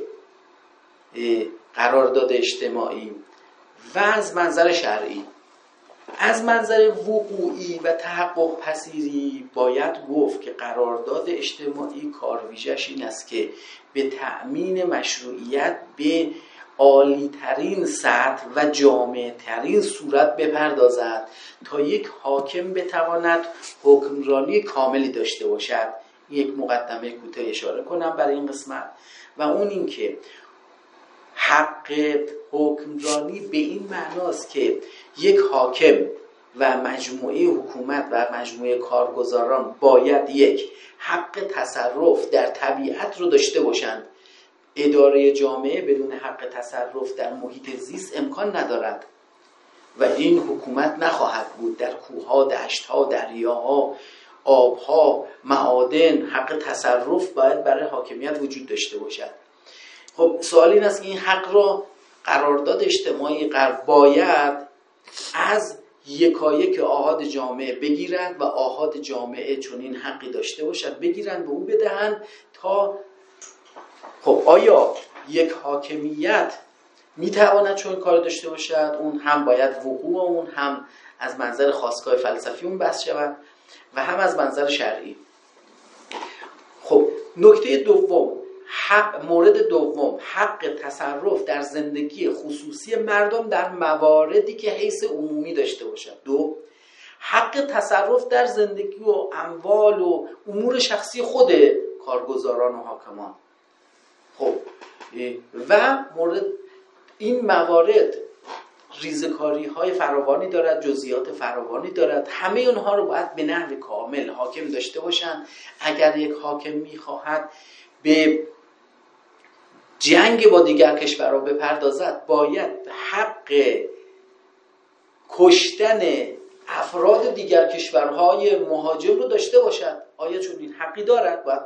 قرارداد اجتماعی و از منظر شرعی. از منظر وقوعی و تحقق پذیری باید گفت که قرارداد اجتماعی کار ویژش این است که به تأمین مشروعیت به عالی ترین سطح و جامع ترین صورت بپردازد تا یک حاکم بتواند حکمرانی کاملی داشته باشد. یک مقدمه کوتاه اشاره کنم برای این قسمت. و اون اینکه حق حکمرانی به این معناست که یک حاکم و مجموعه حکومت و مجموعه کارگزاران باید یک حق تصرف در طبیعت رو داشته باشند. اداره جامعه بدون حق تصرف در محیط زیست امکان ندارد و این حکومت نخواهد بود در کوهها دشتها دریاها آبها معادن. حق تصرف باید برای حاکمیت وجود داشته باشد. خب سوال این است که این حق را قرارداد اجتماعی قرار باید از یکایک آهاد جامعه بگیرند و آهاد جامعه چون این حقی داشته باشد بگیرند به او بدهند تا خب آیا یک حاکمیت می‌تواند چون کار داشته باشد؟ اون هم باید وقوع اون هم از منظر خواستگاه فلسفی اون بحث شود و هم از منظر شرعی. خب نکته دوم حق مورد دوم حق تصرف در زندگی خصوصی مردم در مواردی که حیث عمومی داشته باشد. دو حق تصرف در زندگی و اموال و امور شخصی خود کارگزاران و حاکمان. و مورد این موارد ریزکاری های فراوانی دارد جزئیات فراوانی دارد. همه اونها رو باید به نحو کامل حاکم داشته باشند. اگر یک حاکم می‌خواهد به جنگ با دیگر کشورها بپردازد باید حق کشتن افراد دیگر کشورهای مهاجم رو داشته باشد. آیا چون این حقی دارد؟ باید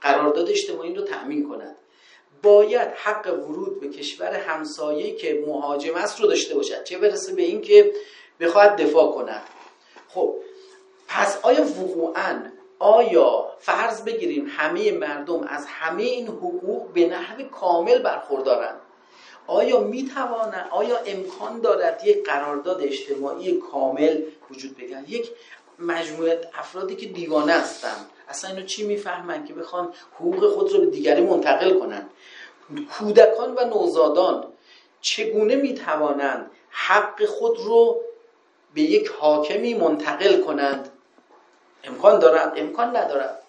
قرارداد اجتماعی رو تأمین کند. باید حق ورود به کشور همسایه که مهاجم است رو داشته باشد. چه برسه به اینکه بخواهد دفاع کند. خب پس آیا وقوعا آیا فرض بگیریم همه مردم از همه این حقوق به نحو کامل برخوردارند؟ آیا می‌توانند آیا امکان دارد یک قرارداد اجتماعی کامل وجود بگن یک مجموعه افرادی که دیوانه هستن اصلا اینو چی می‌فهمن که بخوان حقوق خود رو به دیگری منتقل کنن؟ کودکان و نوزادان چگونه می‌توانند حق خود رو به یک حاکمی منتقل کنند؟ امکان دارند امکان ندارد.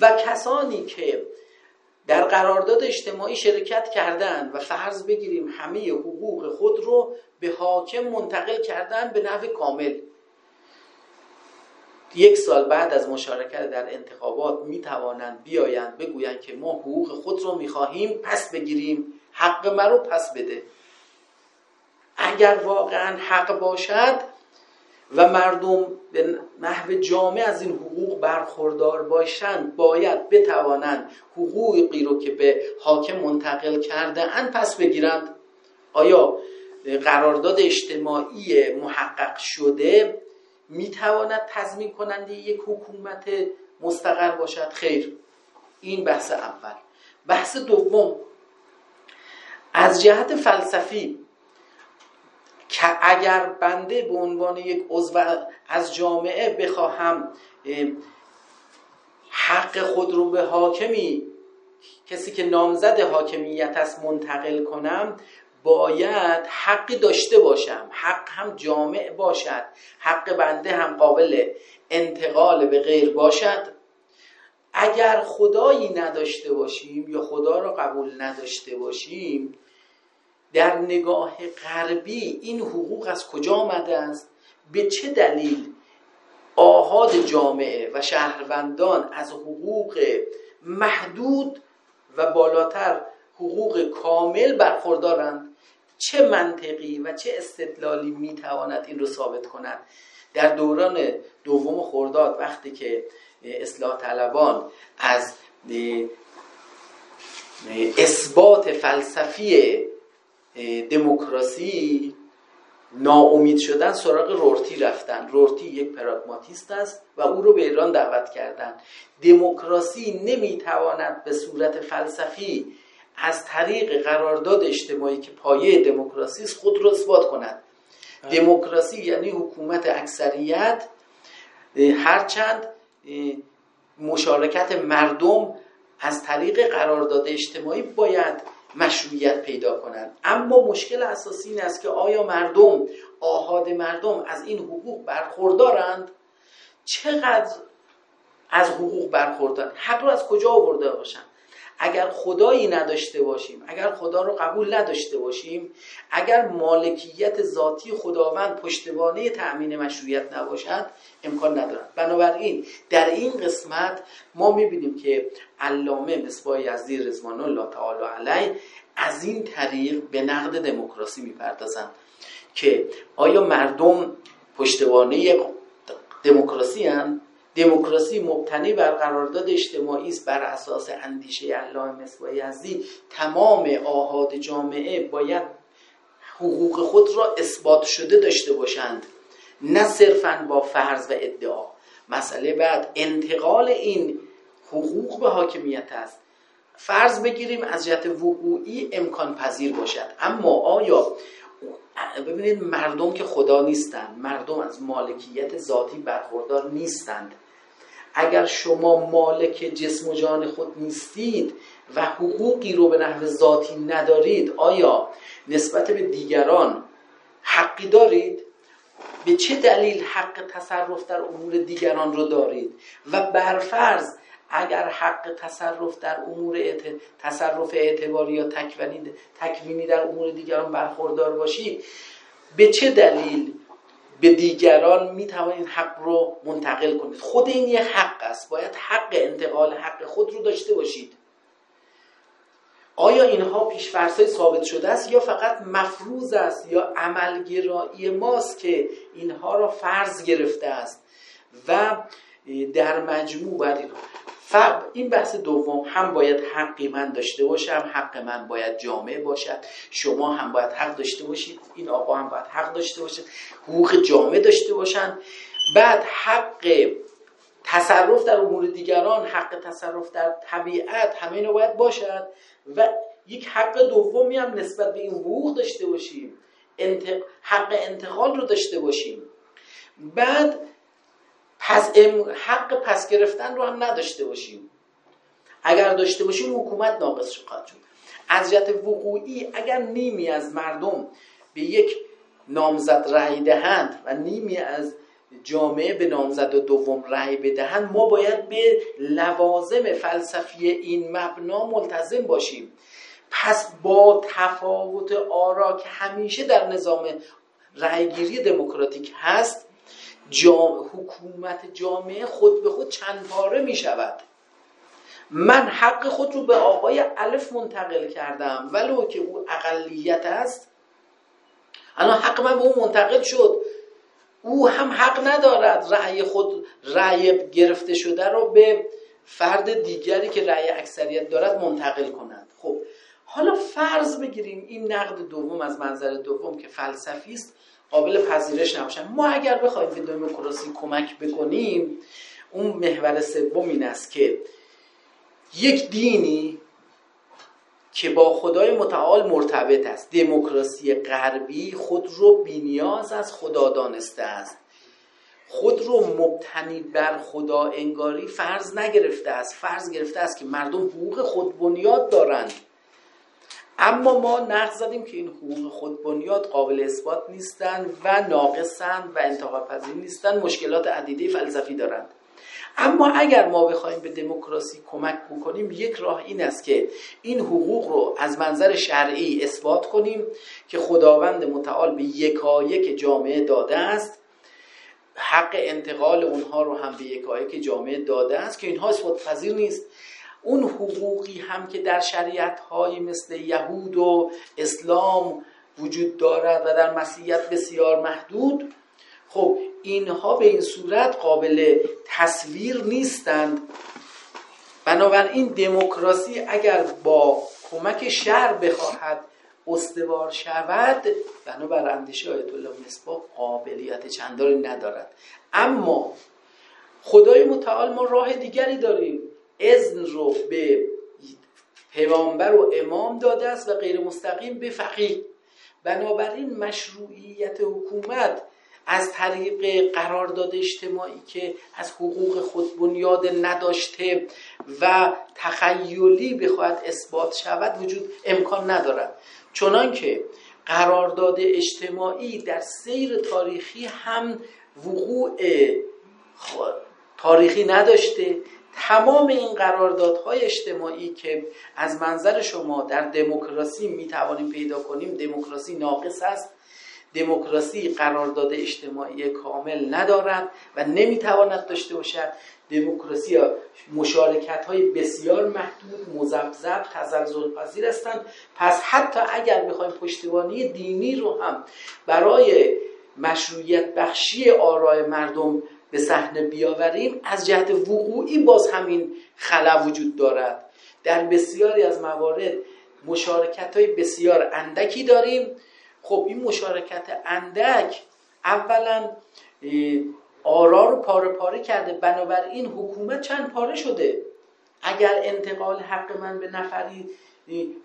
و کسانی که در قرارداد اجتماعی شرکت کردن و فرض بگیریم همه حقوق خود رو به حاکم منتقل کردن به نحو کامل. یک سال بعد از مشارکت در انتخابات می توانند بیایند بگویند که ما حقوق خود رو می خواهیم پس بگیریم حق ما رو پس بده. اگر واقعا حق باشد و مردم به نحو جامع از این حقوق برخوردار باشند باید بتوانند حقوقی رو که به حاکم منتقل کرده ان پس بگیرند. آیا قرارداد اجتماعی محقق شده؟ می‌تواند تضمین کننده یک حکومت مستقر باشد؟ خیر. این بحث اول. بحث دوم. از جهت فلسفی که اگر بنده به عنوان یک عضو از جامعه بخواهم حق خود رو به حاکمی کسی که نامزد حاکمیت است منتقل کنم باید حقی داشته باشم. حق هم جامع باشد. حق بنده هم قابل انتقال به غیر باشد. اگر خدایی نداشته باشیم یا خدا را قبول نداشته باشیم در نگاه غربی این حقوق از کجا آمده است؟ به چه دلیل آهاد جامعه و شهروندان از حقوق محدود و بالاتر حقوق کامل برخوردارند؟ چه منطقی و چه استدلالی می‌تواند این رو ثابت کند؟ در دوران دوم خرداد وقتی که اصلاح طلبان از اثبات فلسفی دموکراسی ناامید شدن سراغ رورتی رفتن. رورتی یک پراگماتیست است و او رو به ایران دعوت کردن. دموکراسی نمی‌تواند به صورت فلسفی از طریق قرارداد اجتماعی که پایه دموکراسی است خود را اثبات کند. بله. دموکراسی یعنی حکومت اکثریت هرچند مشارکت مردم از طریق قرارداد اجتماعی باید مشروعیت پیدا کنند اما مشکل اساسی این است که آیا مردم آهاد مردم از این حقوق برخوردارند؟ چقدر از حقوق برخوردارند؟ حق رو از کجا آورده باشند؟ اگر خدایی نداشته باشیم اگر خدا رو قبول نداشته باشیم اگر مالکیت ذاتی خداوند پشتوانه تأمین مشروعیت نباشد امکان ندارد. بنابراین در این قسمت ما می‌بینیم که علامه مصباح یزدی رضوان الله تعالی علیه از این طریق به نقد دموکراسی می‌پردازند که آیا مردم پشتوانه دموکراسی هم دموکراسی مبتنی بر قرارداد اجتماعی است بر اساس اندیشه علامه مصباح یزدی تمام آهاد جامعه باید حقوق خود را اثبات شده داشته باشند نه صرفا با فرض و ادعا. مسئله بعد انتقال این حقوق به حاکمیت است. فرض بگیریم از جهت وقوعی امکان پذیر باشد. اما آیا ببینید مردم که خدا نیستند مردم از مالکیت ذاتی برخوردار نیستند. اگر شما مالک جسم و جان خود نیستید و حقوقی رو به نحو ذاتی ندارید آیا نسبت به دیگران حقی دارید؟ به چه دلیل حق تصرف در امور دیگران رو دارید؟ و برفرض اگر حق تصرف در امور اعت... تصرف اعتباری یا تکوینی... تکوینی در امور دیگران برخوردار باشید به چه دلیل به دیگران می توانید حق رو منتقل کنید؟ خود این یه حق است. باید حق انتقال حق خود رو داشته باشید. آیا اینها پیشفرسای ثابت شده است یا فقط مفروض است یا عملگرایی ماست که اینها را فرض گرفته است و در مجموع باید این بحث دوم هم باید حقی من داشته باشم حق من باید جامعه باشد. شما هم باید حق داشته باشید این آقا هم باید حق داشته باشد. حقوق جامعه داشته باشند. بعد حق تصرف در امور دیگران حق تصرف در طبیعت همه اینا باید باشد. و یک حق دومی هم نسبت به این حقوق داشته باشیم. حق انتقال رو داشته باشیم. بعد پس حق پس گرفتن رو هم نداشته باشیم. اگر داشته باشیم حکومت ناقص خواهد شد. از جهت وقوعی اگر نیمی از مردم به یک نامزد رأی دهند و نیمی از جامعه به نامزد دوم رأی بدهند ما باید به لوازم فلسفی این مبنا ملتزم باشیم. پس با تفاوت آرا که همیشه در نظام رأیگیری دموکراتیک هست حکومت جامعه خود به خود چند پاره می شود. من حق خود رو به آقای الف منتقل کردم ولو که او اقلیت است. الان حق من به او منتقل شد. او هم حق ندارد رأی خود رأی گرفته شده رو به فرد دیگری که رأی اکثریت دارد منتقل کند. خب حالا فرض بگیریم این نقد دوم از منظر دوم که فلسفی است. قابل پذیرش نباشن. ما اگر بخوایم به دموکراسی کمک بکنیم اون محور سوم این است که یک دینی که با خدای متعال مرتبط است دموکراسی غربی خود رو بینیاز از خدا دانسته است. خود رو مبتنی بر خدا انگاری فرض نگرفته است. فرض گرفته است که مردم حقوق خود بنیاد دارند. اما ما نقد زدیم که این حقوق خود بنیاد قابل اثبات نیستند و ناقصند و انتقاد پذیر نیستند مشکلات عدیده فلسفی دارند. اما اگر ما بخوایم به دموکراسی کمک بکنیم یک راه این است که این حقوق رو از منظر شرعی اثبات کنیم که خداوند متعال به یکایک جامعه داده است. حق انتقال اونها رو هم به یکایک جامعه داده است که اینها اثبات پذیر نیست. اون حقوقی هم که در شریعت های مثل یهود و اسلام وجود دارد و در مسیحیت بسیار محدود خب اینها به این صورت قابل تصویر نیستند. بنابراین دموکراسی اگر با کمک شهر بخواهد استوار شود بنابر اندیشه آیت الله مصباح قابلیت چندانی ندارد. اما خدای متعال ما راه دیگری داریم. اذن رو به پیامبر و امام داده است و غیر مستقیم به فقیه. بنابراین مشروعیت حکومت از طریق قرارداد اجتماعی که از حقوق خود بنیاد نداشته و تخیلی بخواهد اثبات شود وجود امکان ندارد. چنان که قرارداد اجتماعی در سیر تاریخی هم وقوع تاریخی نداشته تمام این قراردادهای اجتماعی که از منظر شما در دموکراسی می توانیم پیدا کنیم دموکراسی ناقص است. دموکراسی قرارداد اجتماعی کامل ندارد و نمی‌تواند داشته باشد. دموکراسی مشارکت های بسیار محدود مزبزب تزلزل پذیر هستند. پس حتی اگر بخوایم پشتیبانی دینی رو هم برای مشروعیت بخشی آرای مردم به صحنه بیاوریم از جهت وقوعی باز همین خلا وجود دارد. در بسیاری از موارد مشارکت های بسیار اندکی داریم. خب این مشارکت اندک اولا آرا رو پاره پاره کرده. بنابراین حکومت چند پاره شده؟ اگر انتقال حق من به نفری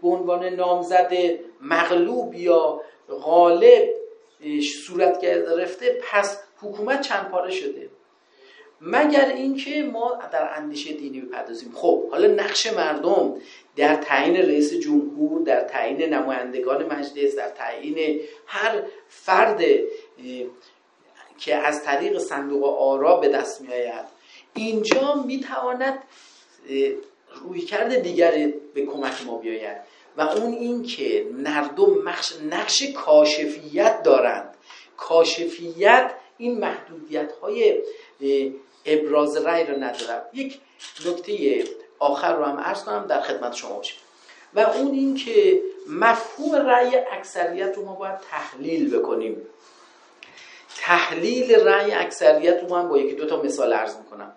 به عنوان نامزد مغلوب یا غالب صورت گرفته پس حکومت چند پاره شده. مگر اینکه ما در اندیشه دینی بپردازیم. خب حالا نقش مردم در تعیین رئیس جمهور در تعیین نمایندگان مجلس در تعیین هر فرد که از طریق صندوق آرا به دست می آید اینجا می تواند روی کرده دیگری به کمک ما بیاید. و اون این که مردم نقش کاشفیت دارند. کاشفیت این محدودیت های ابراز رأی رو ندارم. یک نکته آخر رو هم عرض کنم در خدمت شما باشیم. و اون این که مفهوم رأی اکثریت رو ما باید تحلیل بکنیم. تحلیل رأی اکثریت رو من با یکی دو تا مثال عرض می‌کنم.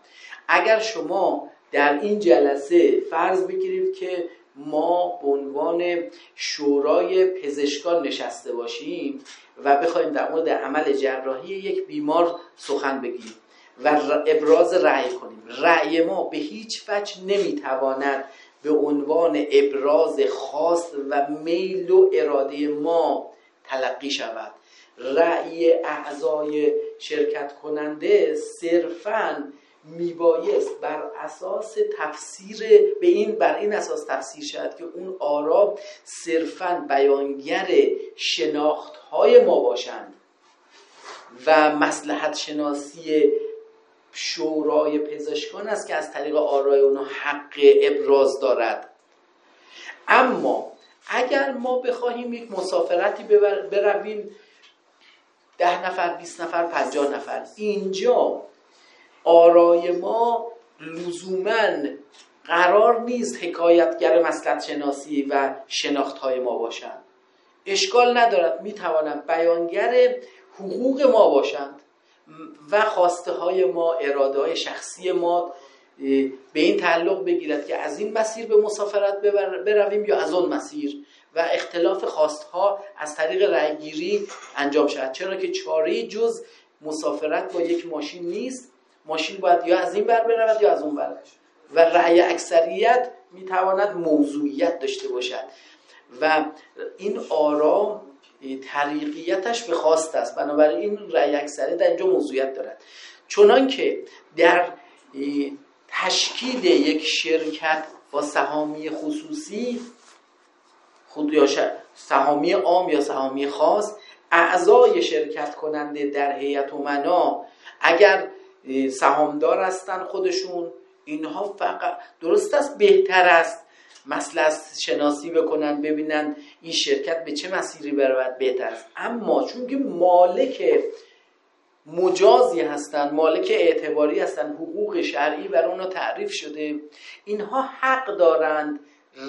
اگر شما در این جلسه فرض بگیرید که ما به عنوان شورای پزشکان نشسته باشیم و بخوایم در مورد عمل جراحی یک بیمار سخن بگیم و ابراز رأی کنیم. رأی ما به هیچ وجه نمی‌تواند به عنوان ابراز خاص و میل و اراده ما تلقی شود. رأی اعضای شرکت کننده صرفا میبایست بر اساس تفسیر به این بر این اساس تفسیر شد که اون آرا صرفا بیانگر شناخت های ما باشند و مسلحت شناسی شورای پزشکان است که از طریق آرای اونها حق ابراز دارد. اما اگر ما بخواهیم یک مسافرتی برویم ده نفر 20 نفر 50 نفر اینجا آرای ما لزوما قرار نیست حکایتگر مسلط شناسی و شناخت های ما باشند. اشکال ندارد می توانند بیانگر حقوق ما باشند و خواسته های ما اراده های شخصی ما به این تعلق بگیرد که از این مسیر به مسافرت برویم یا از اون مسیر و اختلاف خواستها از طریق رأیگیری انجام شود. چرا که چاره جز مسافرت با یک ماشین نیست. ماشین باید یا از این بر برود یا از اون بر و رأی اکثریت می‌تواند موضوعیت داشته باشد. و این آرام طریقیتش به خواست است. بنابراین رأی اکثریت در اینجا موضوعیت دارد. چنان که در تشکیل یک شرکت با سهامی خصوصی خود یا سهامی عام یا سهامی خاص اعضای شرکت کننده در هیئت امنا اگر سهامدار هستن خودشون. اینها فقط درست است بهتر است مثل شناسی بکنن ببینن این شرکت به چه مسیری برود بهتر است. اما چون که مالک مجازی هستند مالک اعتباری هستند حقوق شرعی بر اونا تعریف شده اینها حق دارند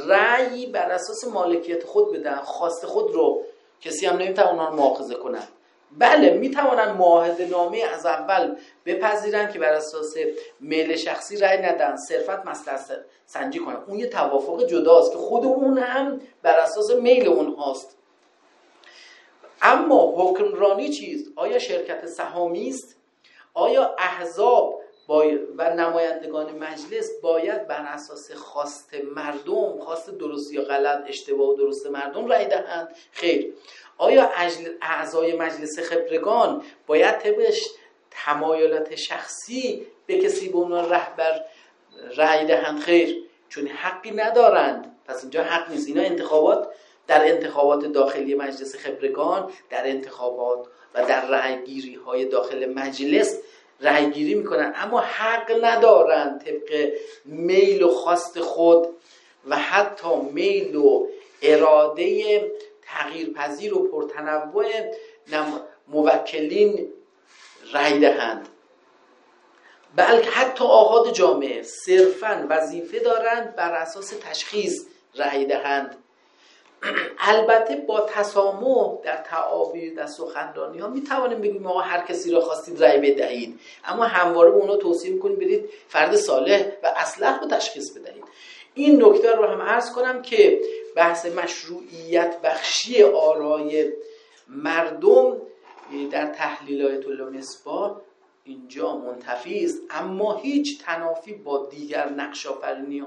رأی بر اساس مالکیت خود بدن خواست خود رو. کسی هم نمی‌تونه اونها رو مؤاخذه کنند بله می‌توانند معاهده نامه از اول بپذیرن که بر اساس میل شخصی رأی ندن صرفت مصلحت سنجی کنن اون یه توافق جداست که خود اون هم بر اساس میل اونهاست اما حکمرانی چیز آیا شرکت سهامی است؟ آیا احزاب و نمایندگان مجلس باید بر اساس خواست مردم خواست درست یا غلط اشتباه و درست مردم رأی دهند؟ خیر. آیا اعضای مجلس خبرگان باید طبق تمایلات شخصی به کسی به عنوان رهبر رأی دهند؟ خیر چون حقی ندارند. پس اینجا حق نیست. اینا انتخابات در انتخابات داخلی مجلس خبرگان در انتخابات و در رأیگیری های داخل مجلس رأیگیری می‌کنن اما حق ندارند طبق میل و خواست خود و حتی میل و اراده تغییر پذیر و پرتنوع موکلین رأی دهند. بلکه حتی آهاد جامعه صرفا وظیفه دارند بر اساس تشخیص رأی دهند. البته با تسامح در تعابیر در سخنرانی ها می توانیم بگیم آقا هر کسی را خواستید رأی بدهید. اما همواره به اونا توصیه می‌کنیم برید فرد صالح و اصلح رو تشخیص بدهید. این نکته رو هم عرض کنم که بحث مشروعیت بخشی آرای مردم در تحلیل آیت الله اینجا منتفی است. اما هیچ تنافی با دیگر نقش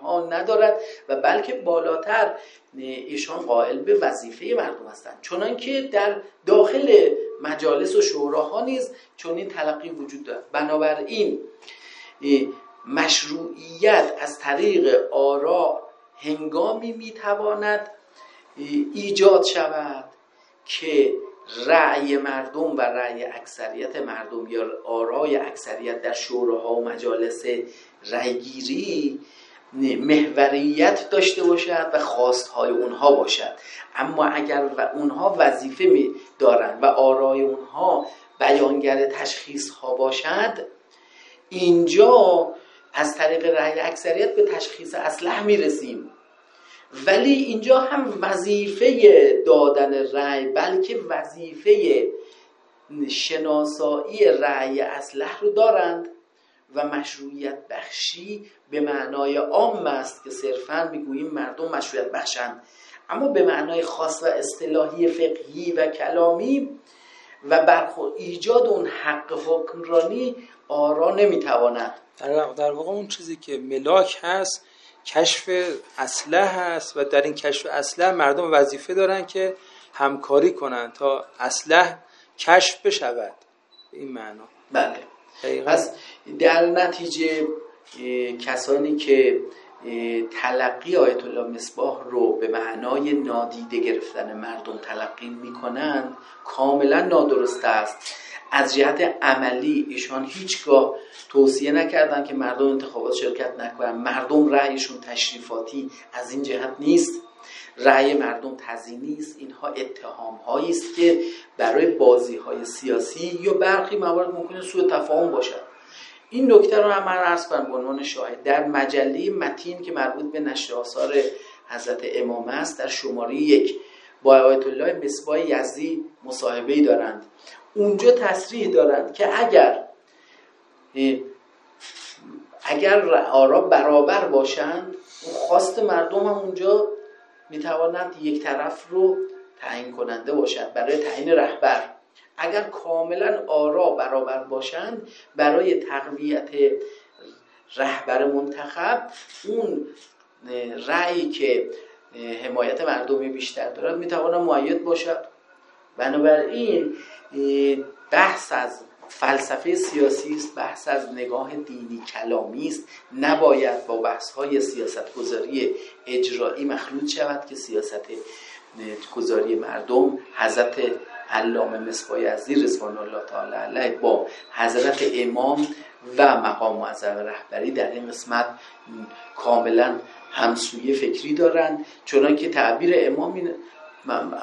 ها ندارد و بلکه بالاتر ایشان قائل به وظیفه مردم هستند. چنانکه در داخل مجالس و شوراها نیز چنین تلقی وجود دارد. بنابراین مشروعیت از طریق آرا هنگامی می‌تواند ایجاد شود که رأی مردم و رأی اکثریت مردم یا آرای اکثریت در شوراها و مجالس رأیگیری محوریت داشته باشد و خواستهای اونها باشد. اما اگر و اونها وظیفه می دارند و آرای اونها بیانگر تشخیص ها باشد اینجا از طریق رأی اکثریت به تشخیص اسلح می‌رسیم. ولی اینجا هم وظیفه دادن رأی بلکه وظیفه شناسایی رأی اسلح رو دارند و مشروعیت بخشی به معنای عام است که صرفا می‌گوییم مردم مشروعیت بخشند. اما به معنای خاص و اصطلاحی فقهی و کلامی و برخور ایجاد اون حق حکمرانی آرا نمی‌تواند. در واقع اون چیزی که ملاک هست کشف اسلحه هست و در این کشف اسلحه مردم وظیفه دارن که همکاری کنن تا اسلحه کشف بشود. این معنا. بله. پس در نتیجه کسانی که تلقی آیت الله مصباح رو به معنای نادیده گرفتن مردم تلقی می‌کنند کاملا نادرست است. از جهت عملی ایشان هیچگاه توصیه نکردن که مردم انتخابات شرکت نکنن. مردم رأیشون تشریفاتی از این جهت نیست. رأی مردم تزینی است اینها اتهام هایی است که برای بازی های سیاسی یا برخی موارد ممکنه سوء تفاهم باشد. این نکته رو هم من عرض کنم به عنوان شاهد. در مجله متین که مربوط به نشر آثار حضرت امام است در شماره یک با آیت الله مصباح یزدی مصاحبه دارند. اونجا تصریح دارند که اگر اگر آرا برابر باشند اون خواست مردم هم اونجا می‌توانند یک طرف رو تعیین کننده باشند برای تعیین رهبر. اگر کاملا آرا برابر باشند برای تقویت رهبر منتخب اون رأیی که حمایت مردمی بیشتر دارد می‌تواند معید باشد. بنابراین بحث از فلسفه سیاسی است بحث از نگاه دینی کلامی است. نباید با بحث های سیاست گذاری اجرایی مخلوط شود که سیاست گذاری مردم حضرت علامه مصباح یزدی رضوان الله تعالی علیه با حضرت امام و مقام معظم رهبری در این قسمت کاملا همسویه فکری دارند. چون که تعبیر امام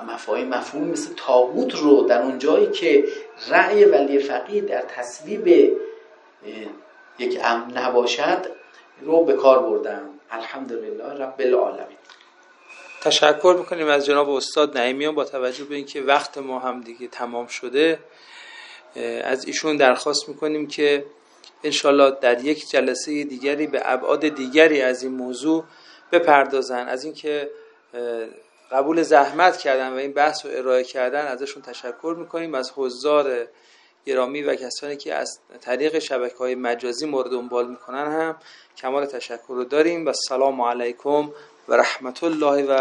مفاهیم مفهوم مثل تاغوت رو در اون جایی که رأی ولی فقیه در تصویب یک امن نباشد رو به کار بردن. الحمدلله رب العالمین. تشکر می‌کنیم از جناب استاد نعیمیان با توجه به اینکه وقت ما هم دیگه تمام شده. از ایشون درخواست می‌کنیم که انشالله در یک جلسه دیگری به ابعاد دیگری از این موضوع بپردازن. از اینکه قبول زحمت کردن و این بحث رو ارائه کردن ازشون تشکر می‌کنیم. از حضار گرامی و کسانی که از طریق شبکه های مجازی مورد دنبال می‌کنن هم کمال تشکر رو داریم. و سلام علیکم و رحمت الله و